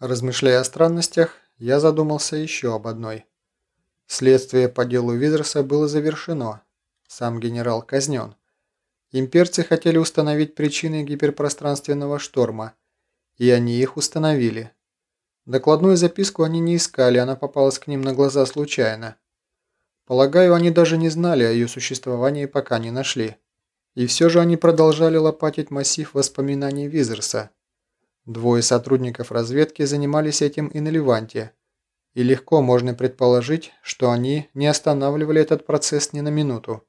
Размышляя о странностях, я задумался еще об одной. Следствие по делу Визерса было завершено. Сам генерал казнен. Имперцы хотели установить причины гиперпространственного шторма, и они их установили. Докладную записку они не искали, она попалась к ним на глаза случайно. Полагаю, они даже не знали о ее существовании, пока не нашли. И все же они продолжали лопатить массив воспоминаний Визерса – Двое сотрудников разведки занимались этим и на Ливанте, и легко можно предположить, что они не останавливали этот процесс ни на минуту.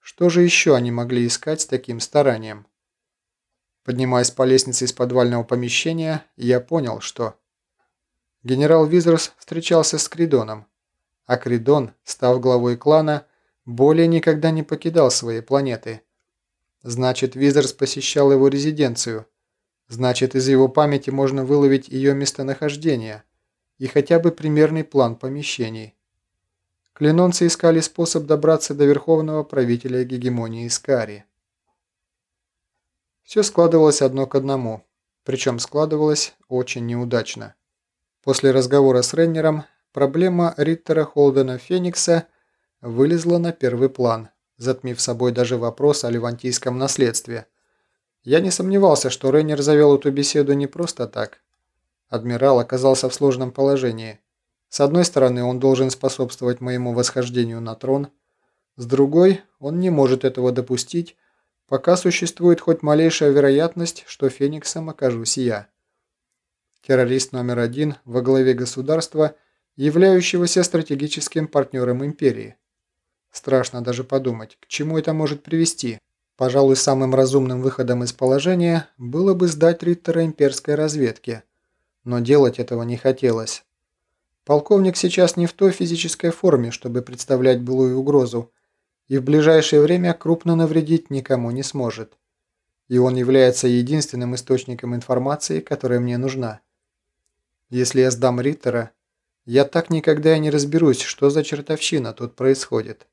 Что же еще они могли искать с таким старанием? Поднимаясь по лестнице из подвального помещения, я понял, что... Генерал Визерс встречался с Кридоном, а Кридон, став главой клана, более никогда не покидал своей планеты. Значит, Визерс посещал его резиденцию – Значит, из его памяти можно выловить ее местонахождение и хотя бы примерный план помещений. Клинонцы искали способ добраться до верховного правителя гегемонии Скари. Все складывалось одно к одному, причем складывалось очень неудачно. После разговора с Реннером проблема Риттера Холдена Феникса вылезла на первый план, затмив собой даже вопрос о левантийском наследстве – я не сомневался, что Рейнер завел эту беседу не просто так. Адмирал оказался в сложном положении. С одной стороны, он должен способствовать моему восхождению на трон. С другой, он не может этого допустить, пока существует хоть малейшая вероятность, что Фениксом окажусь я. Террорист номер один во главе государства, являющегося стратегическим партнером империи. Страшно даже подумать, к чему это может привести. Пожалуй, самым разумным выходом из положения было бы сдать Риттера имперской разведке, но делать этого не хотелось. Полковник сейчас не в той физической форме, чтобы представлять былую угрозу, и в ближайшее время крупно навредить никому не сможет. И он является единственным источником информации, которая мне нужна. Если я сдам Риттера, я так никогда и не разберусь, что за чертовщина тут происходит.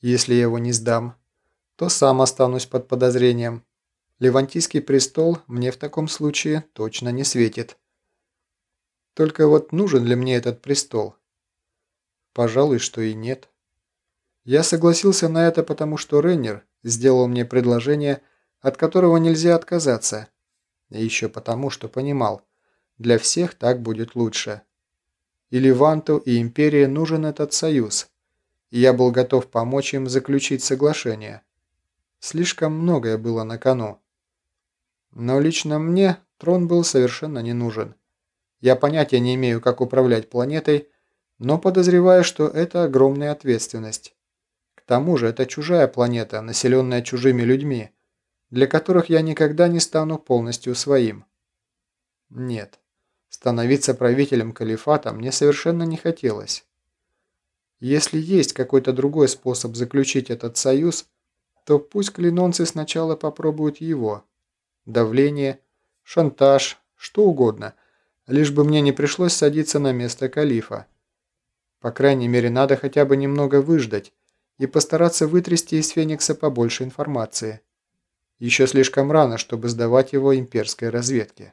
Если я его не сдам, то сам останусь под подозрением. Левантийский престол мне в таком случае точно не светит. Только вот нужен ли мне этот престол? Пожалуй, что и нет. Я согласился на это, потому что Реннер сделал мне предложение, от которого нельзя отказаться. И еще потому, что понимал, для всех так будет лучше. И Леванту, и Империи нужен этот союз, и я был готов помочь им заключить соглашение. Слишком многое было на кону. Но лично мне трон был совершенно не нужен. Я понятия не имею, как управлять планетой, но подозреваю, что это огромная ответственность. К тому же это чужая планета, населенная чужими людьми, для которых я никогда не стану полностью своим. Нет, становиться правителем калифата мне совершенно не хотелось. Если есть какой-то другой способ заключить этот союз – то пусть клинонцы сначала попробуют его. Давление, шантаж, что угодно, лишь бы мне не пришлось садиться на место калифа. По крайней мере, надо хотя бы немного выждать и постараться вытрясти из Феникса побольше информации. Еще слишком рано, чтобы сдавать его имперской разведке.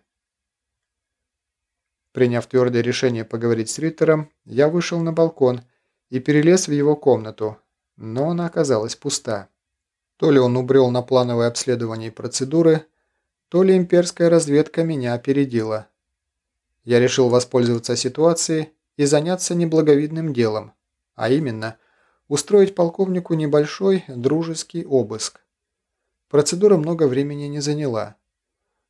Приняв твердое решение поговорить с Риттером, я вышел на балкон и перелез в его комнату, но она оказалась пуста. То ли он убрел на плановое обследование процедуры, то ли имперская разведка меня опередила. Я решил воспользоваться ситуацией и заняться неблаговидным делом, а именно устроить полковнику небольшой дружеский обыск. Процедура много времени не заняла.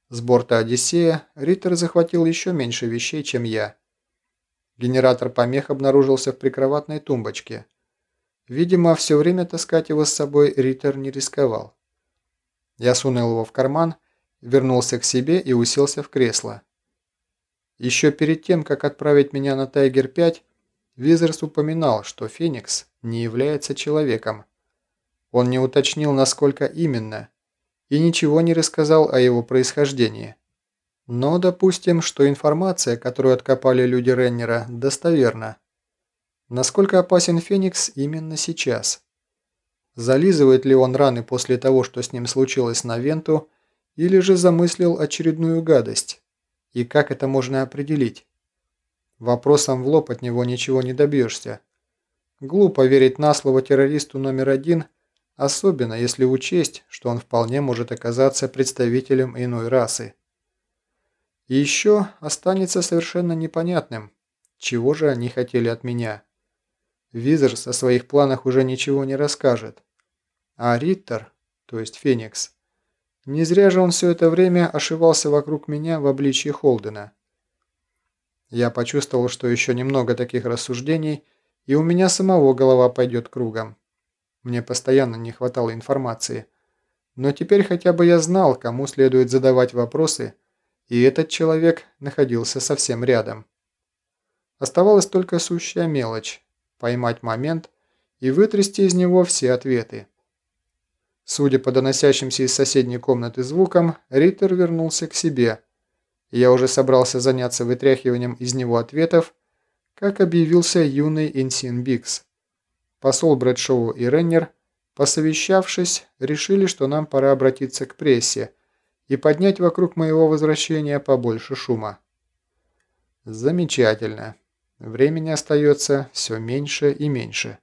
С борта «Одиссея» Риттер захватил еще меньше вещей, чем я. Генератор помех обнаружился в прикроватной тумбочке. Видимо, все время таскать его с собой Риттер не рисковал. Я сунул его в карман, вернулся к себе и уселся в кресло. Еще перед тем, как отправить меня на Тайгер-5, Визерс упоминал, что Феникс не является человеком. Он не уточнил, насколько именно, и ничего не рассказал о его происхождении. Но допустим, что информация, которую откопали люди Реннера, достоверна. Насколько опасен Феникс именно сейчас? Зализывает ли он раны после того, что с ним случилось на Венту, или же замыслил очередную гадость? И как это можно определить? Вопросом в лоб от него ничего не добьешься. Глупо верить на слово террористу номер один, особенно если учесть, что он вполне может оказаться представителем иной расы. И еще останется совершенно непонятным, чего же они хотели от меня. Визерс о своих планах уже ничего не расскажет. А Риттер, то есть Феникс, не зря же он все это время ошивался вокруг меня в обличье Холдена. Я почувствовал, что еще немного таких рассуждений, и у меня самого голова пойдет кругом. Мне постоянно не хватало информации. Но теперь хотя бы я знал, кому следует задавать вопросы, и этот человек находился совсем рядом. Оставалась только сущая мелочь – поймать момент и вытрясти из него все ответы. Судя по доносящимся из соседней комнаты звукам, Риттер вернулся к себе. Я уже собрался заняться вытряхиванием из него ответов, как объявился юный Инсин Бикс. Посол Брэдшоу и Реннер, посовещавшись, решили, что нам пора обратиться к прессе и поднять вокруг моего возвращения побольше шума. Замечательно. Времени остается все меньше и меньше.